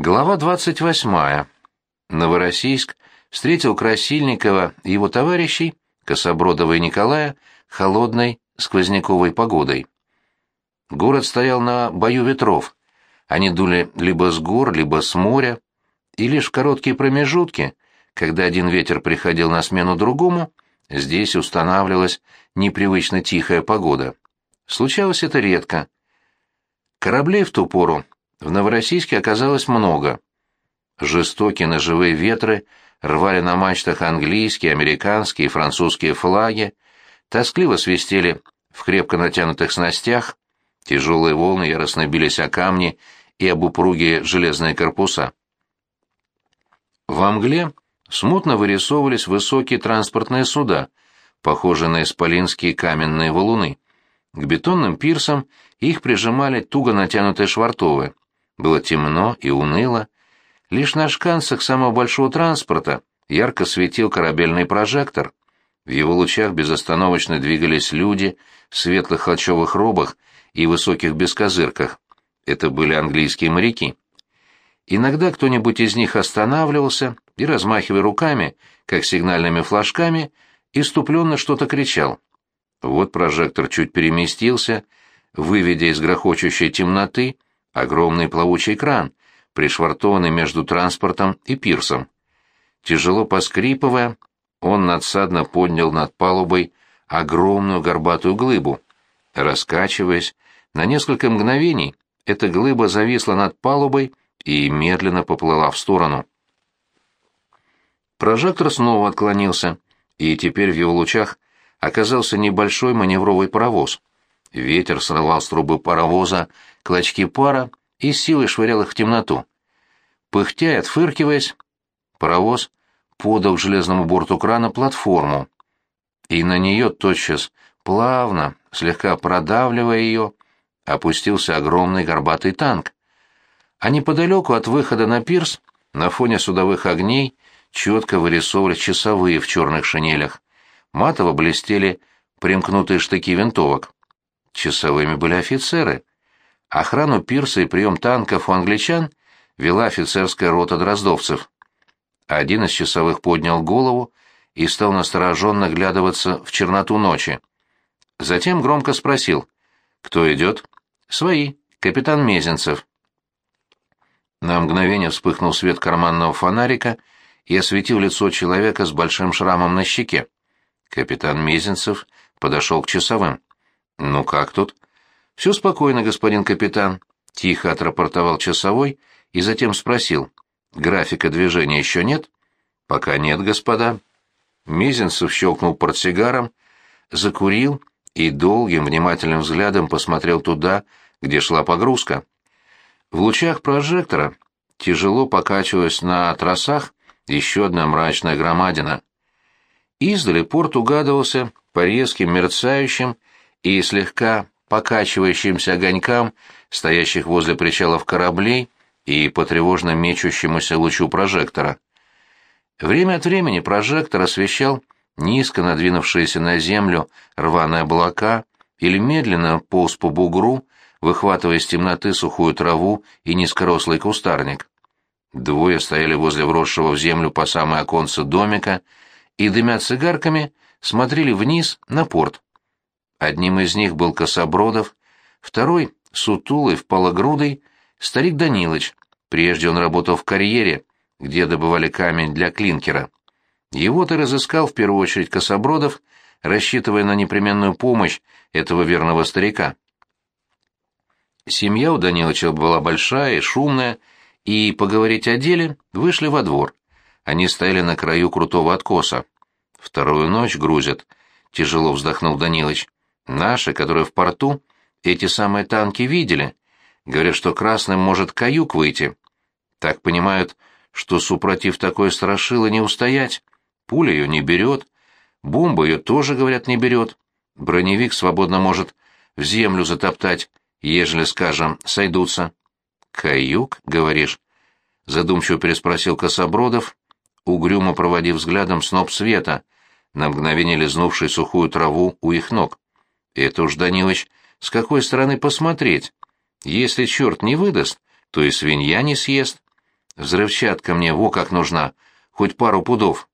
Глава 28. Новороссийск встретил Красильникова и его товарищей, Кособродова и Николая, холодной сквозняковой погодой. Город стоял на бою ветров. Они дули либо с гор, либо с моря, и лишь в короткие промежутки, когда один ветер приходил на смену другому, здесь устанавливалась непривычно тихая погода. Случалось это редко. Кораблей в ту пору в Новороссийске оказалось много. Жестокие ножевые ветры рвали на мачтах английские, американские и французские флаги, тоскливо свистели в крепко натянутых снастях, тяжелые волны яростно бились о камни и об упругие железные корпуса. В мгле смутно вырисовывались высокие транспортные суда, похожие на исполинские каменные валуны. К бетонным пирсам их прижимали туго натянутые швартовы. Было темно и уныло. Лишь на шканцах самого большого транспорта ярко светил корабельный прожектор. В его лучах безостановочно двигались люди в светлых холчевых робах и высоких бескозырках. Это были английские моряки. Иногда кто-нибудь из них останавливался и, размахивая руками, как сигнальными флажками, иступленно что-то кричал. Вот прожектор чуть переместился, выведя из грохочущей темноты огромный плавучий кран, пришвартованный между транспортом и пирсом. Тяжело поскрипывая, он надсадно поднял над палубой огромную горбатую глыбу. Раскачиваясь, на несколько мгновений эта глыба зависла над палубой и медленно поплыла в сторону. Прожектор снова отклонился, и теперь в его лучах оказался небольшой маневровый паровоз. Ветер срывал с трубы паровоза клочки пара и силой швырял их в темноту. Пыхтя и отфыркиваясь, паровоз подал к железному борту крана платформу, и на нее тотчас, плавно, слегка продавливая ее, опустился огромный горбатый танк. А неподалеку от выхода на пирс, на фоне судовых огней, четко вырисовывались часовые в черных шинелях. Матово блестели примкнутые штыки винтовок. Часовыми были офицеры. Охрану пирса и прием танков у англичан вела офицерская рота дроздовцев. Один из часовых поднял голову и стал настороженно глядываться в черноту ночи. Затем громко спросил, кто идет? «Свои, капитан Мезенцев». На мгновение вспыхнул свет карманного фонарика и осветил лицо человека с большим шрамом на щеке. Капитан Мезенцев подошел к часовым. «Ну как тут?» «Все спокойно, господин капитан», — тихо отрапортовал часовой и затем спросил. «Графика движения еще нет?» «Пока нет, господа». Мизинцев щелкнул портсигаром, закурил и долгим внимательным взглядом посмотрел туда, где шла погрузка. В лучах прожектора, тяжело покачиваясь на тросах, еще одна мрачная громадина. Издали порт угадывался по резким мерцающим и слегка покачивающимся огонькам, стоящих возле причалов кораблей и по тревожно мечущемуся лучу прожектора. Время от времени прожектор освещал низко надвинувшиеся на землю рваные облака или медленно полз по бугру, выхватывая из темноты сухую траву и низкорослый кустарник. Двое стояли возле вросшего в землю по самое оконце домика и, дымя цигарками, смотрели вниз на порт. Одним из них был Кособродов, второй — сутулый, впалогрудый, старик Данилыч. Прежде он работал в карьере, где добывали камень для клинкера. Его-то разыскал в первую очередь Кособродов, рассчитывая на непременную помощь этого верного старика. Семья у Данилыча была большая и шумная, и поговорить о деле вышли во двор. Они стояли на краю крутого откоса. «Вторую ночь грузят», — тяжело вздохнул Данилыч. Наши, которые в порту, эти самые танки видели. Говорят, что красным может каюк выйти. Так понимают, что супротив такой страшилы не устоять. Пуля ее не берет. Бомба ее тоже, говорят, не берет. Броневик свободно может в землю затоптать, ежели, скажем, сойдутся. «Каюк, говоришь?» — задумчиво переспросил Кособродов, угрюмо проводив взглядом сноп света, на мгновение лизнувший сухую траву у их ног. Это уж, Данилыч, с какой стороны посмотреть? Если черт не выдаст, то и свинья не съест. Взрывчатка мне во как нужна, хоть пару пудов.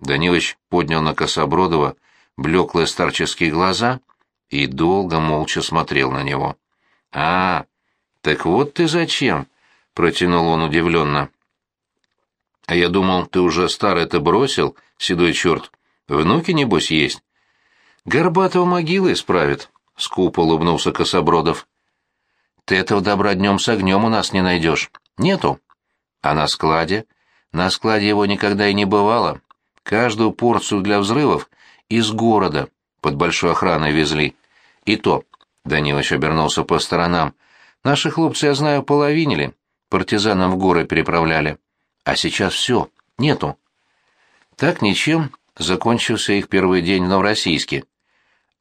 Данилыч поднял на Кособродова блеклые старческие глаза и долго молча смотрел на него. «А, так вот ты зачем?» — протянул он удивленно. «А я думал, ты уже старый-то бросил, седой черт. Внуки, небось, есть?» «Горбатого могилы исправит», — скупо улыбнулся Кособродов. «Ты этого добра днем с огнем у нас не найдешь. Нету. А на складе? На складе его никогда и не бывало. Каждую порцию для взрывов из города под большой охраной везли. И то, Данилович обернулся по сторонам, наши хлопцы, я знаю, половинили, партизанам в горы переправляли. А сейчас все, нету. Так ничем закончился их первый день в Новороссийске.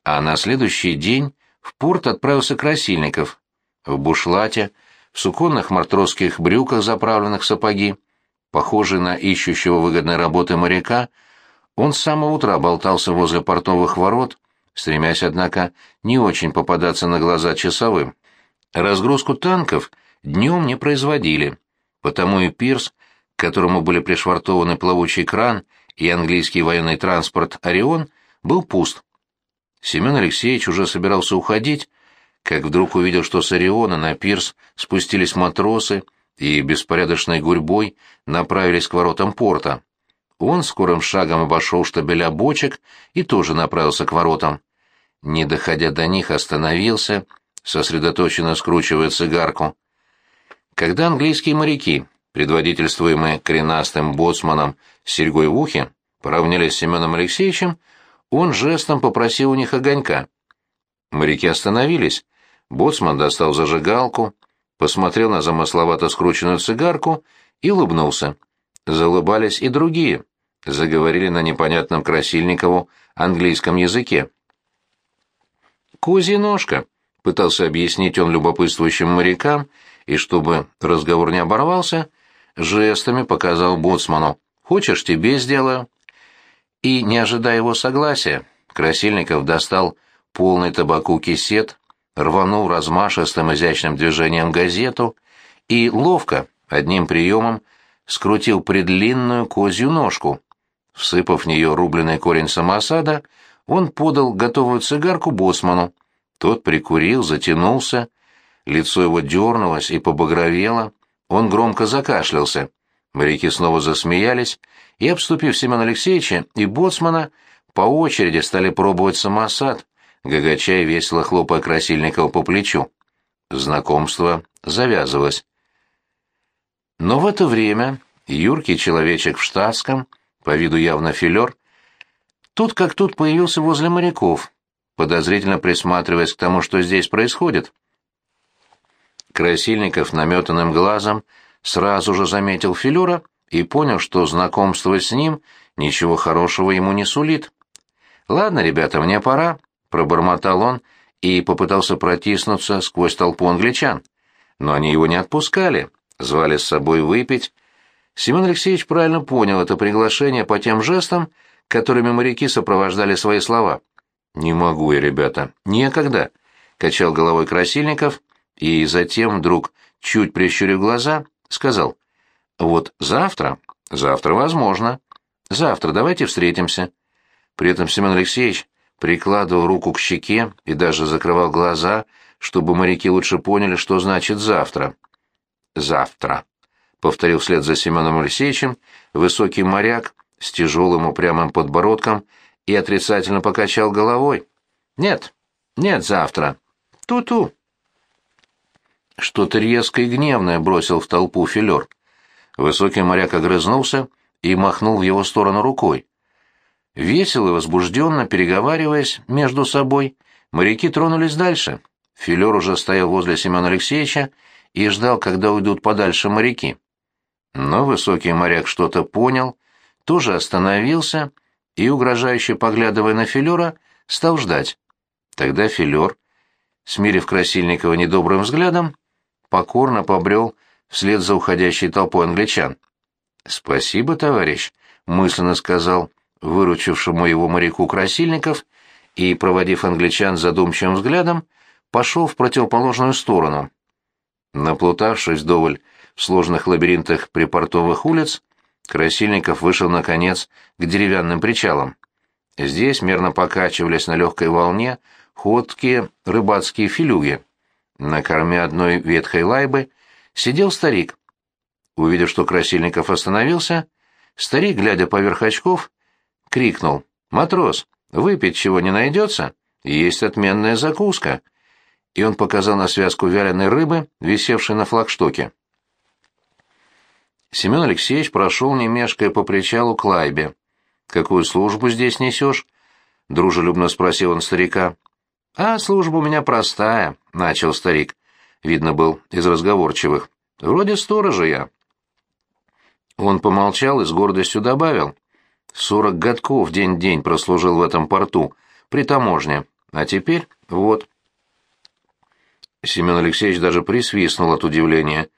А на следующий день в порт отправился Красильников. В бушлате, в суконных матросских брюках, заправленных сапоги, похожий на ищущего выгодной работы моряка, он с самого утра болтался возле портовых ворот, стремясь, однако, не очень попадаться на глаза часовым. Разгрузку танков днем не производили, потому и пирс, к которому были пришвартованы плавучий кран и английский военный транспорт «Орион», был пуст. Семен Алексеевич уже собирался уходить, как вдруг увидел, что с Ориона на пирс спустились матросы и беспорядочной гурьбой направились к воротам порта. Он скорым шагом обошел штабеля бочек и тоже направился к воротам. Не доходя до них, остановился, сосредоточенно скручивая цигарку. Когда английские моряки, предводительствуемые коренастым боцманом с серьгой в ухе, поравнялись с Семеном Алексеевичем, он жестом попросил у них огонька. Моряки остановились, Боцман достал зажигалку, посмотрел на замысловато скрученную цигарку и улыбнулся. Залыбались и другие, заговорили на непонятном Красильникову английском языке. «Козья ножка», — пытался объяснить он любопытствующим морякам, и чтобы разговор не оборвался, жестами показал боцману. «Хочешь, тебе сделаю?» И, не ожидая его согласия, Красильников достал полный табаку кисет, рванул размашистым изящным движением газету и ловко, одним приемом, скрутил предлинную козью ножку. Всыпав в нее рубленый корень самосада, он подал готовую цигарку боссману. Тот прикурил, затянулся, лицо его дернулось и побагровело, он громко закашлялся. Моряки снова засмеялись, и, обступив Семена Алексеевича и боцмана, по очереди стали пробовать самосад, гагача и весело хлопая Красильникова по плечу. Знакомство завязывалось. Но в это время юркий человечек в штатском, по виду явно филер, тут как тут появился возле моряков, подозрительно присматриваясь к тому, что здесь происходит. Красильников наметанным глазом сразу же заметил филера и понял, что знакомство с ним ничего хорошего ему не сулит. «Ладно, ребята, мне пора», пробормотал он и попытался протиснуться сквозь толпу англичан. Но они его не отпускали, звали с собой выпить. Семен Алексеевич правильно понял это приглашение по тем жестам, которыми моряки сопровождали свои слова. «Не могу я, ребята, некогда», — качал головой Красильников, и затем вдруг, чуть прищурив глаза, сказал, «Вот завтра, завтра возможно. Завтра давайте встретимся». При этом Семен Алексеевич прикладывал руку к щеке и даже закрывал глаза, чтобы моряки лучше поняли, что значит «завтра». «Завтра», — повторил вслед за Семеном Алексеевичем высокий моряк с тяжелым упрямым подбородком и отрицательно покачал головой. «Нет, нет, завтра. Ту-ту». Что-то резкое и гневное бросил в толпу филер. Высокий моряк огрызнулся и махнул в его сторону рукой. Весело и возбужденно переговариваясь между собой, моряки тронулись дальше. Филер уже стоял возле Семена Алексеевича и ждал, когда уйдут подальше моряки. Но высокий моряк что-то понял, тоже остановился и, угрожающе поглядывая на Филера, стал ждать. Тогда Филер, смирив Красильникова недобрым взглядом, покорно побрел вслед за уходящей толпой англичан. «Спасибо, товарищ», — мысленно сказал выручившему его моряку Красильников, и, проводив англичан задумчивым взглядом, пошел в противоположную сторону. Наплутавшись вдоволь в сложных лабиринтах припортовых улиц, Красильников вышел, наконец, к деревянным причалам. Здесь мерно покачивались на легкой волне ходкие рыбацкие филюги. На корме одной ветхой лайбы сидел старик. Увидев, что Красильников остановился, старик, глядя поверх очков, крикнул «Матрос, выпить чего не найдется? Есть отменная закуска!» И он показал на связку вяленой рыбы, висевшей на флагштоке. Семен Алексеевич прошел, не по причалу к лайбе. «Какую службу здесь несешь?» — дружелюбно спросил он старика. «А служба у меня простая», — начал старик. Видно был из разговорчивых. «Вроде сторожа я». Он помолчал и с гордостью добавил. «Сорок годков день-день прослужил в этом порту, при таможне. А теперь вот». Семен Алексеевич даже присвистнул от удивления.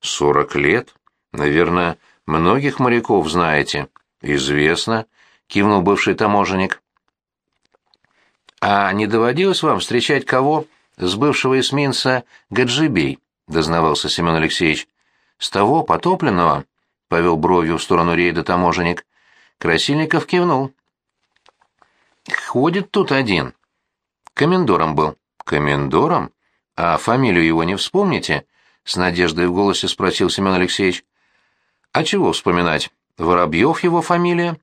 «Сорок лет? Наверное, многих моряков знаете». «Известно», — кивнул бывший таможенник. «А не доводилось вам встречать кого с бывшего эсминца Гаджибей?» — дознавался Семен Алексеевич. «С того потопленного?» — повел бровью в сторону рейда таможенник. Красильников кивнул. «Ходит тут один. Комендором был». «Комендором? А фамилию его не вспомните?» — с надеждой в голосе спросил Семен Алексеевич. «А чего вспоминать? Воробьев его фамилия?»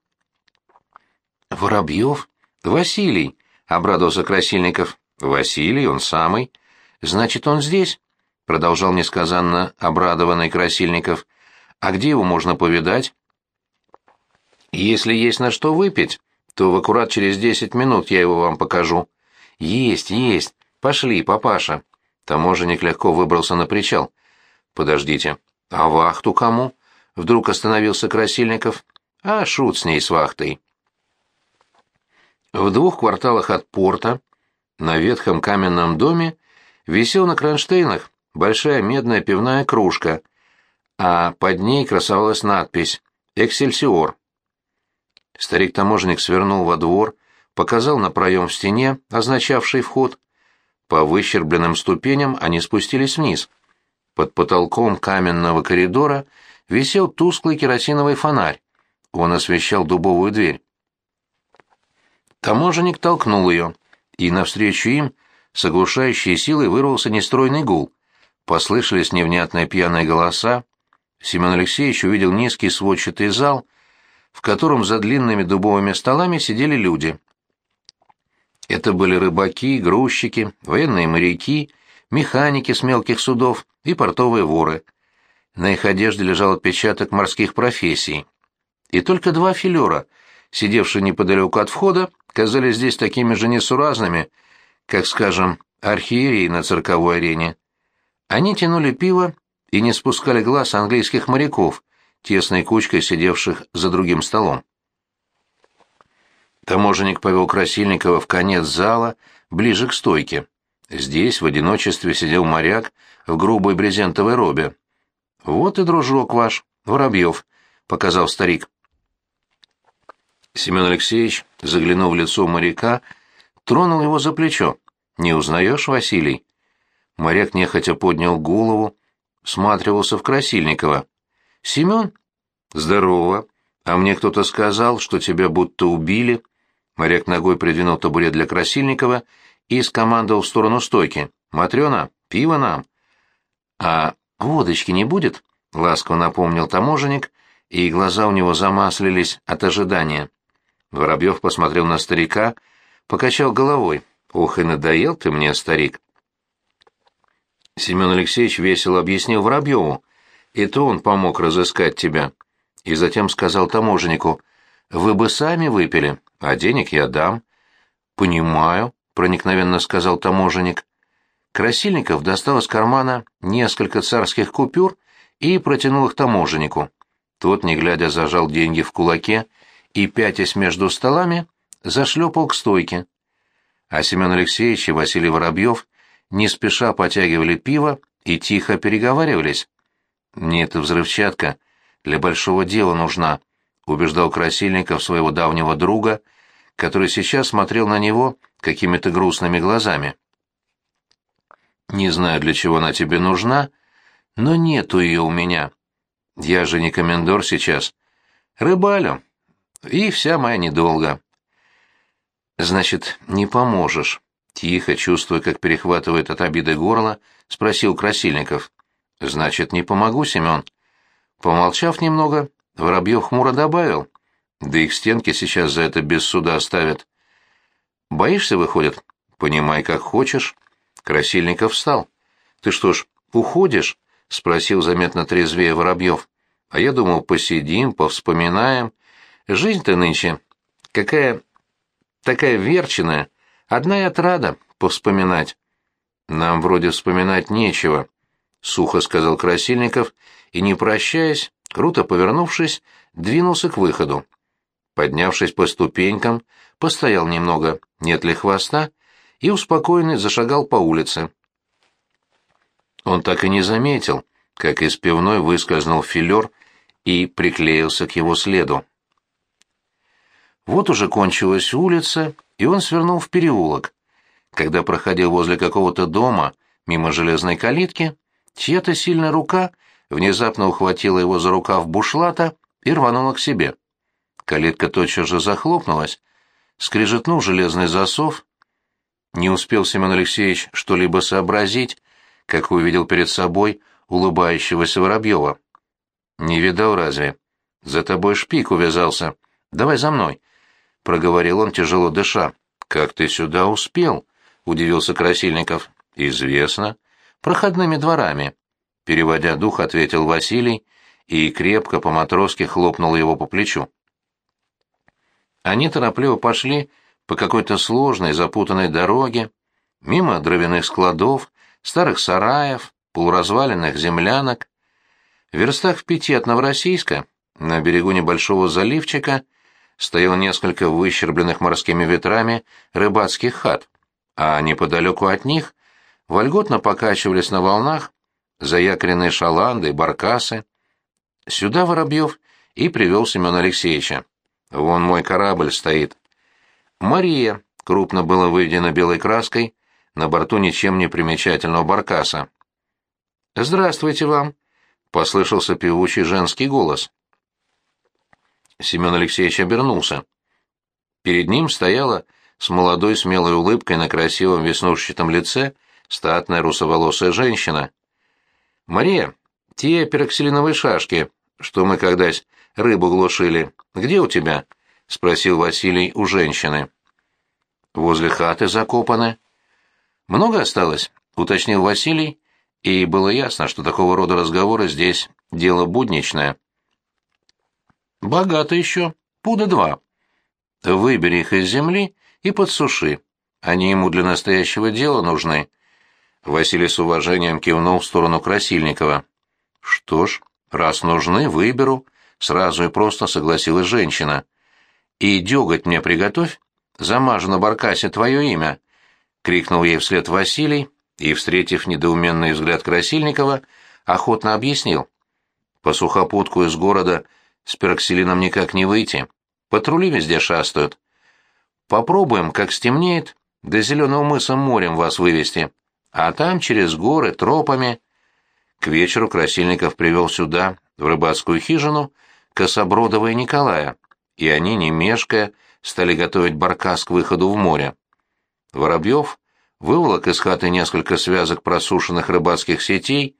«Воробьев? Василий», — обрадовался Красильников. «Василий, он самый. Значит, он здесь?» — продолжал несказанно обрадованный Красильников. «А где его можно повидать?» «Если есть на что выпить, то в аккурат через десять минут я его вам покажу». «Есть, есть. Пошли, папаша». Таможенник легко выбрался на причал. «Подождите, а вахту кому?» Вдруг остановился Красильников. «А шут с ней с вахтой». В двух кварталах от порта, на ветхом каменном доме, висел на кронштейнах большая медная пивная кружка, а под ней красовалась надпись «Эксельсиор». Старик-таможенник свернул во двор, показал на проем в стене, означавший вход. По выщербленным ступеням они спустились вниз. Под потолком каменного коридора висел тусклый керосиновый фонарь. Он освещал дубовую дверь. Таможенник толкнул ее, и навстречу им с оглушающей силой вырвался нестройный гул. Послышались невнятные пьяные голоса. Семен Алексеевич увидел низкий сводчатый зал, в котором за длинными дубовыми столами сидели люди. Это были рыбаки, грузчики, военные моряки, механики с мелких судов и портовые воры. На их одежде лежал отпечаток морских профессий. И только два филера, сидевшие неподалеку от входа, казались здесь такими же несуразными, как, скажем, архиереи на цирковой арене. Они тянули пиво и не спускали глаз английских моряков, тесной кучкой сидевших за другим столом. Таможенник повел Красильникова в конец зала, ближе к стойке. Здесь в одиночестве сидел моряк в грубой брезентовой робе. «Вот и дружок ваш, Воробьев», — показал старик. Семен Алексеевич, заглянув в лицо моряка, тронул его за плечо. «Не узнаешь, Василий?» Моряк нехотя поднял голову, всматривался в Красильникова. «Семен?» «Здорово. А мне кто-то сказал, что тебя будто убили». Моряк ногой придвинул табурет для Красильникова и скомандовал в сторону стойки. «Матрена, пиво нам!» «А водочки не будет?» — ласково напомнил таможенник, и глаза у него замаслились от ожидания. Воробьев посмотрел на старика, покачал головой. «Ох, и надоел ты мне, старик!» Семен Алексеевич весело объяснил Воробьеву. «И то он помог разыскать тебя». И затем сказал таможеннику, «Вы бы сами выпили, а денег я дам». «Понимаю», — проникновенно сказал таможенник. Красильников достал из кармана несколько царских купюр и протянул их таможеннику. Тот, не глядя, зажал деньги в кулаке и, пятясь между столами, зашлепал к стойке. А Семен Алексеевич и Василий Воробьев не спеша потягивали пиво и тихо переговаривались. «Мне эта взрывчатка для большого дела нужна», — убеждал Красильников своего давнего друга, который сейчас смотрел на него какими-то грустными глазами. «Не знаю, для чего она тебе нужна, но нету ее у меня. Я же не комендор сейчас. Рыбалю. И вся моя недолго. Значит, не поможешь. Тихо, чувствуя, как перехватывает от обиды горло, спросил Красильников. Значит, не помогу, Семен. Помолчав немного, Воробьев хмуро добавил. Да их стенки сейчас за это без суда оставят. Боишься, выходит? Понимай, как хочешь. Красильников встал. Ты что ж, уходишь? Спросил заметно трезвее Воробьев. А я думал, посидим, повспоминаем. Жизнь-то нынче какая такая верченая. Одна и отрада повспоминать. Нам вроде вспоминать нечего, сухо сказал Красильников и, не прощаясь, круто повернувшись, двинулся к выходу. Поднявшись по ступенькам, постоял немного, нет ли хвоста, и успокоенный зашагал по улице. Он так и не заметил, как из пивной выскользнул филер и приклеился к его следу. Вот уже кончилась улица, и он свернул в переулок. Когда проходил возле какого-то дома, мимо железной калитки, чья-то сильная рука внезапно ухватила его за рукав бушлата и рванула к себе. Калитка тотчас же захлопнулась, скрежетнул железный засов. Не успел Семен Алексеевич что-либо сообразить, как увидел перед собой улыбающегося Воробьева. «Не видал разве? За тобой шпик увязался. Давай за мной», — проговорил он, тяжело дыша. «Как ты сюда успел?» — удивился Красильников. «Известно. Проходными дворами». Переводя дух, ответил Василий и крепко по-матросски хлопнул его по плечу. Они торопливо пошли по какой-то сложной запутанной дороге, мимо дровяных складов, старых сараев, полуразваленных землянок. В верстах в пяти от Новороссийска, на берегу небольшого заливчика, стояло несколько выщербленных морскими ветрами рыбацких хат, а неподалеку от них вольготно покачивались на волнах заякоренные шаланды баркасы. Сюда Воробьев и привел Семена Алексеевича. Вон мой корабль стоит. Мария крупно было выведено белой краской на борту ничем не примечательного баркаса. «Здравствуйте вам!» — послышался певучий женский голос. Семен Алексеевич обернулся. Перед ним стояла с молодой смелой улыбкой на красивом веснушчатом лице статная русоволосая женщина. «Мария, те пероксилиновые шашки, что мы когда-то рыбу глушили, где у тебя?» — спросил Василий у женщины. «Возле хаты закопаны». «Много осталось?» — уточнил Василий, и было ясно, что такого рода разговоры здесь дело будничное. «Богато еще. Пуда два. Выбери их из земли и подсуши. Они ему для настоящего дела нужны». Василий с уважением кивнул в сторону Красильникова. «Что ж, раз нужны, выберу», — сразу и просто согласилась женщина. «И деготь мне приготовь, замажу на баркасе твое имя», — крикнул ей вслед Василий и, встретив недоуменный взгляд Красильникова, охотно объяснил. «По сухопутку из города с пероксилином никак не выйти. Патрули везде шастают. Попробуем, как стемнеет, до зеленого мыса морем вас вывести, а там через горы, тропами...» К вечеру Красильников привел сюда, в рыбацкую хижину, Кособродова и Николая, и они, не мешкая, стали готовить баркас к выходу в море. Воробьев выволок из хаты несколько связок просушенных рыбацких сетей,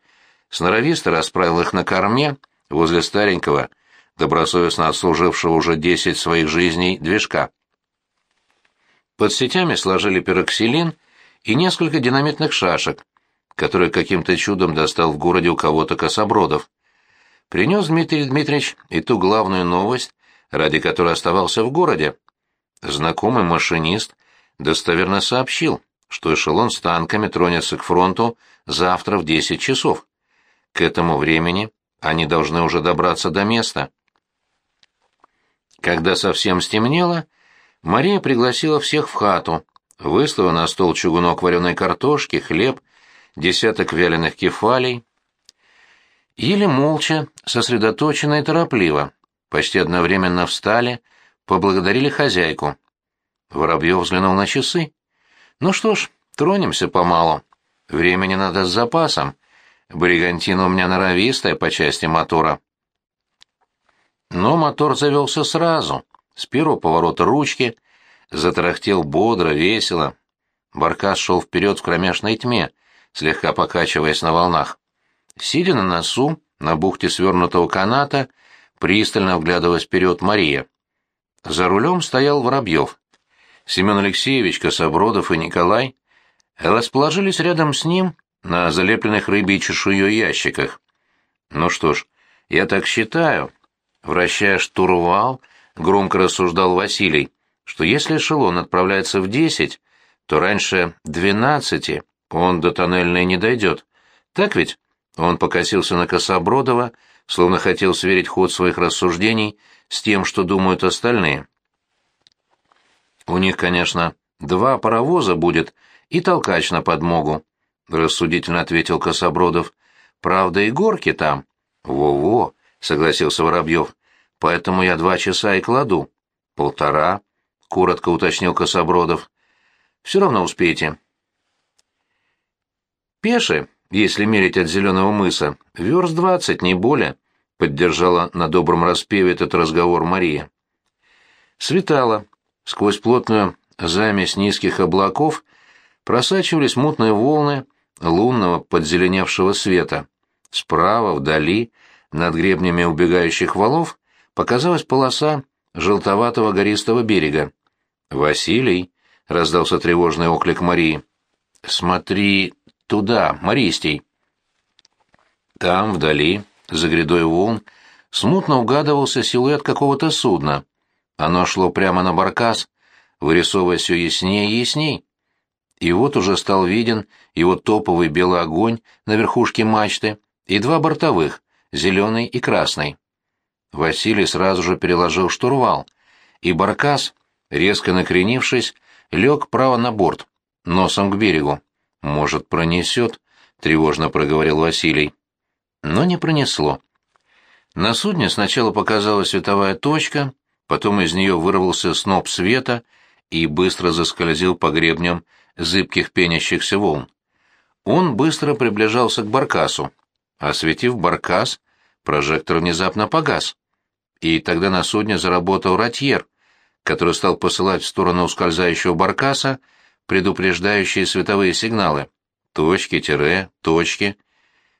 сноровисто расправил их на корме возле старенького, добросовестно отслужившего уже десять своих жизней движка. Под сетями сложили пероксилин и несколько динамитных шашек, которые каким-то чудом достал в городе у кого-то Кособродов. Принес Дмитрий Дмитриевич и ту главную новость, ради которой оставался в городе. Знакомый машинист достоверно сообщил, что эшелон с танками тронется к фронту завтра в 10 часов. К этому времени они должны уже добраться до места. Когда совсем стемнело, Мария пригласила всех в хату, выставила на стол чугунок вареной картошки, хлеб, десяток вяленых кефалей. Ели молча, сосредоточенно и торопливо. Почти одновременно встали, поблагодарили хозяйку. Воробьев взглянул на часы. Ну что ж, тронемся помалу. Времени надо с запасом. Бригантина у меня норовистая по части мотора. Но мотор завелся сразу, с первого поворота ручки, затарахтел бодро, весело. Баркас шел вперед в кромешной тьме, слегка покачиваясь на волнах. Сидя на носу, на бухте свернутого каната, пристально вглядываясь вперед Мария. За рулем стоял Воробьев. Семен Алексеевич, Кособродов и Николай расположились рядом с ним на залепленных рыбьей чешуей ящиках. «Ну что ж, я так считаю», — вращая штурвал, громко рассуждал Василий, что если эшелон отправляется в десять, то раньше двенадцати он до тоннельной не дойдет. Так ведь? Он покосился на Кособродова, словно хотел сверить ход своих рассуждений с тем, что думают остальные. У них, конечно, два паровоза будет и толкач на подмогу, — рассудительно ответил Кособродов. Правда, и горки там. Во-во, — согласился Воробьев. Поэтому я два часа и кладу. Полтора, — коротко уточнил Кособродов. Все равно успеете. Пеше, если мерить от зеленого мыса, верст двадцать, не более, — поддержала на добром распеве этот разговор Мария. Светало. Сквозь плотную замесь низких облаков просачивались мутные волны лунного подзеленевшего света. Справа, вдали, над гребнями убегающих валов, показалась полоса желтоватого гористого берега. «Василий!» — раздался тревожный оклик Марии. «Смотри туда, Маристей!» Там, вдали, за грядой волн, смутно угадывался силуэт какого-то судна. Оно шло прямо на баркас, вырисовывая все яснее и ясней. И вот уже стал виден его топовый белый огонь на верхушке мачты и два бортовых, зеленый и красный. Василий сразу же переложил штурвал, и баркас, резко накренившись, лег право на борт, носом к берегу. «Может, пронесет?» — тревожно проговорил Василий. Но не пронесло. На судне сначала показалась световая точка, потом из нее вырвался сноп света и быстро заскользил по гребням зыбких пенящихся волн. Он быстро приближался к баркасу. Осветив баркас, прожектор внезапно погас. И тогда на судне заработал ротьер, который стал посылать в сторону ускользающего баркаса предупреждающие световые сигналы. Точки, тире, точки.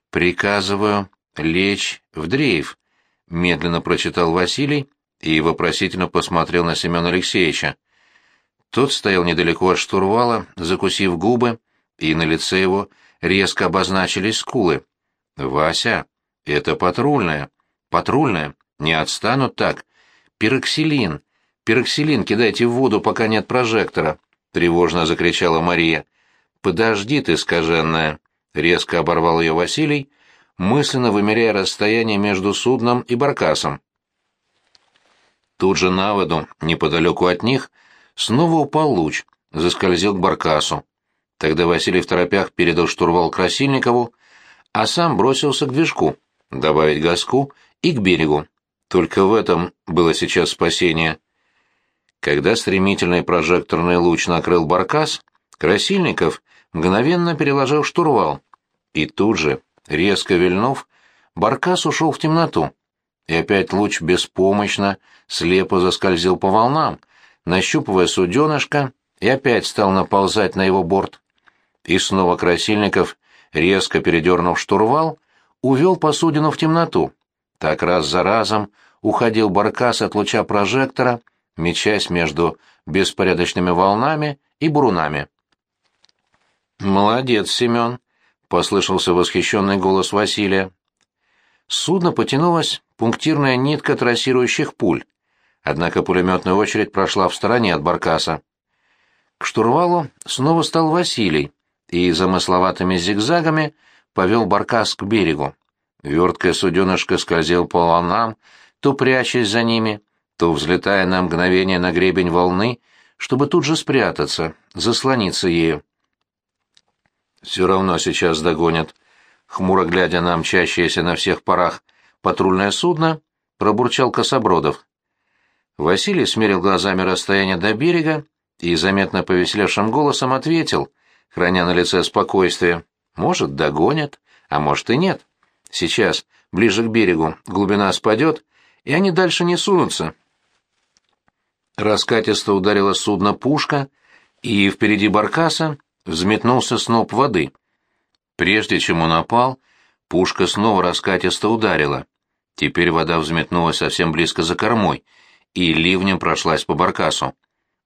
«Приказываю лечь в дрейф», — медленно прочитал Василий и вопросительно посмотрел на Семена Алексеевича. Тот стоял недалеко от штурвала, закусив губы, и на лице его резко обозначились скулы. «Вася, это патрульная. Патрульная. Не отстанут так. Пироксилин. Пироксилин кидайте в воду, пока нет прожектора», — тревожно закричала Мария. «Подожди ты, скаженная», — резко оборвал ее Василий, мысленно вымеряя расстояние между судном и баркасом. Тут же на воду, неподалеку от них, снова упал луч, заскользил к баркасу. Тогда Василий в торопях передал штурвал Красильникову, а сам бросился к движку, добавить газку и к берегу. Только в этом было сейчас спасение. Когда стремительный прожекторный луч накрыл баркас, Красильников мгновенно переложил штурвал. И тут же, резко вильнув, баркас ушел в темноту. И опять луч беспомощно, слепо заскользил по волнам, нащупывая суденышко, и опять стал наползать на его борт. И снова Красильников, резко передернув штурвал, увел посудину в темноту. Так раз за разом уходил баркас от луча прожектора, мечась между беспорядочными волнами и бурунами. «Молодец, Семен!» — послышался восхищенный голос Василия. Судно потянулось пунктирная нитка трассирующих пуль, однако пулеметная очередь прошла в стороне от баркаса. К штурвалу снова стал Василий и замысловатыми зигзагами повел баркас к берегу. Верткое суденышко скользил по волнам, то прячась за ними, то взлетая на мгновение на гребень волны, чтобы тут же спрятаться, заслониться ею. «Все равно сейчас догонят», — хмуро глядя на мчащееся на всех парах патрульное судно, пробурчал Кособродов. Василий смерил глазами расстояние до берега и заметно повеселевшим голосом ответил, храня на лице спокойствие, «Может, догонят, А может и нет. Сейчас, ближе к берегу, глубина спадет, и они дальше не сунутся. Раскатисто ударило судно пушка, и впереди баркаса взметнулся сноп воды. Прежде чем он опал, пушка снова раскатисто ударила. Теперь вода взметнулась совсем близко за кормой, и ливнем прошлась по баркасу.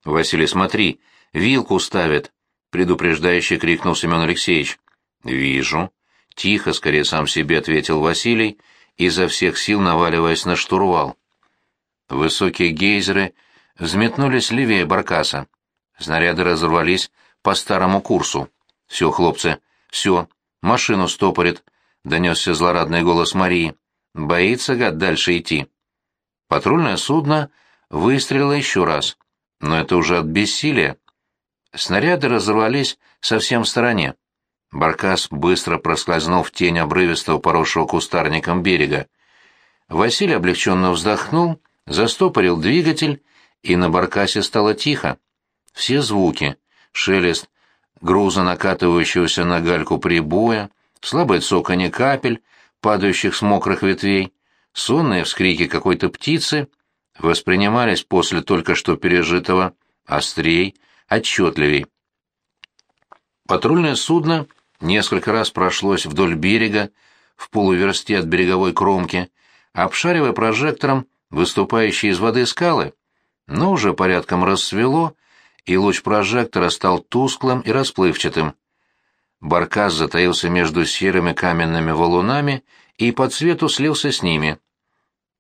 «Василий, смотри, вилку ставит!» — предупреждающе крикнул Семен Алексеевич. «Вижу». Тихо, скорее сам себе ответил Василий, изо всех сил наваливаясь на штурвал. Высокие гейзеры взметнулись левее баркаса. Снаряды разорвались по старому курсу. «Все, хлопцы, все, машину стопорит», — донесся злорадный голос Марии. «Боится, гад, дальше идти». Патрульное судно выстрелило еще раз, но это уже от бессилия. Снаряды разорвались совсем в стороне. Баркас быстро проскользнул в тень обрывистого поросшего кустарником берега. Василий облегченно вздохнул, застопорил двигатель, и на баркасе стало тихо. Все звуки — шелест груза накатывающегося на гальку прибоя, слабое цоканье капель, падающих с мокрых ветвей, сонные вскрики какой-то птицы воспринимались после только что пережитого острей, отчетливей. Патрульное судно несколько раз прошлось вдоль берега, в полуверсте от береговой кромки, обшаривая прожектором выступающие из воды скалы, но уже порядком рассвело, и луч прожектора стал тусклым и расплывчатым. Баркас затаился между серыми каменными валунами и по цвету слился с ними.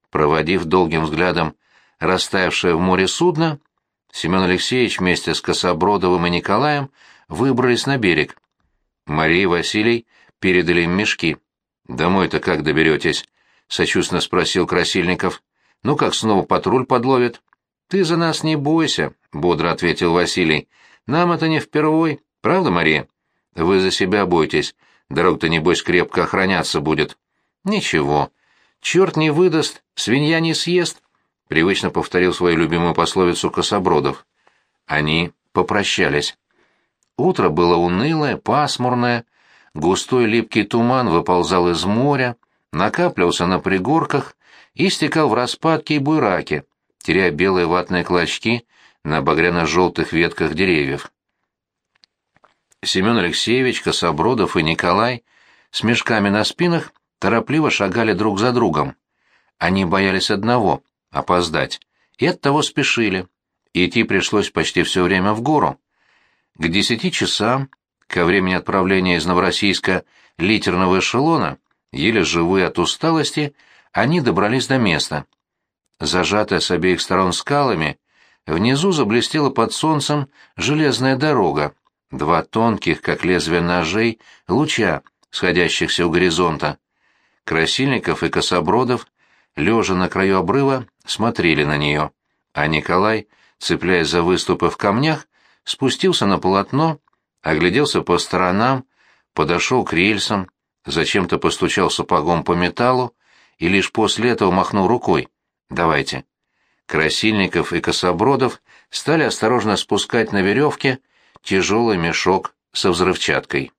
Проводив долгим взглядом растаявшее в море судно, Семен Алексеевич вместе с Кособродовым и Николаем выбрались на берег. Мария и Василий передали им мешки. «Домой-то как доберетесь?» — сочувственно спросил Красильников. «Ну как снова патруль подловит?» «Ты за нас не бойся», — бодро ответил Василий. «Нам это не впервой, правда, Мария?» «Вы за себя бойтесь. Дорог-то, небось, крепко охраняться будет». «Ничего. Черт не выдаст, свинья не съест», — привычно повторил свою любимую пословицу Кособродов. Они попрощались. Утро было унылое, пасмурное, густой липкий туман выползал из моря, накапливался на пригорках и стекал в распадки и буйраки, теряя белые ватные клочки на багряно-желтых ветках деревьев. Семен Алексеевич, Кособродов и Николай с мешками на спинах торопливо шагали друг за другом. Они боялись одного — опоздать, и оттого спешили. Идти пришлось почти все время в гору. К десяти часам, ко времени отправления из Новороссийска литерного эшелона, еле живые от усталости, они добрались до места. Зажатая с обеих сторон скалами, внизу заблестела под солнцем железная дорога, два тонких, как лезвие ножей, луча, сходящихся у горизонта. Красильников и Кособродов, лежа на краю обрыва, смотрели на нее, а Николай, цепляясь за выступы в камнях, спустился на полотно, огляделся по сторонам, подошел к рельсам, зачем-то постучал сапогом по металлу и лишь после этого махнул рукой. «Давайте». Красильников и Кособродов стали осторожно спускать на веревке тяжелый мешок со взрывчаткой.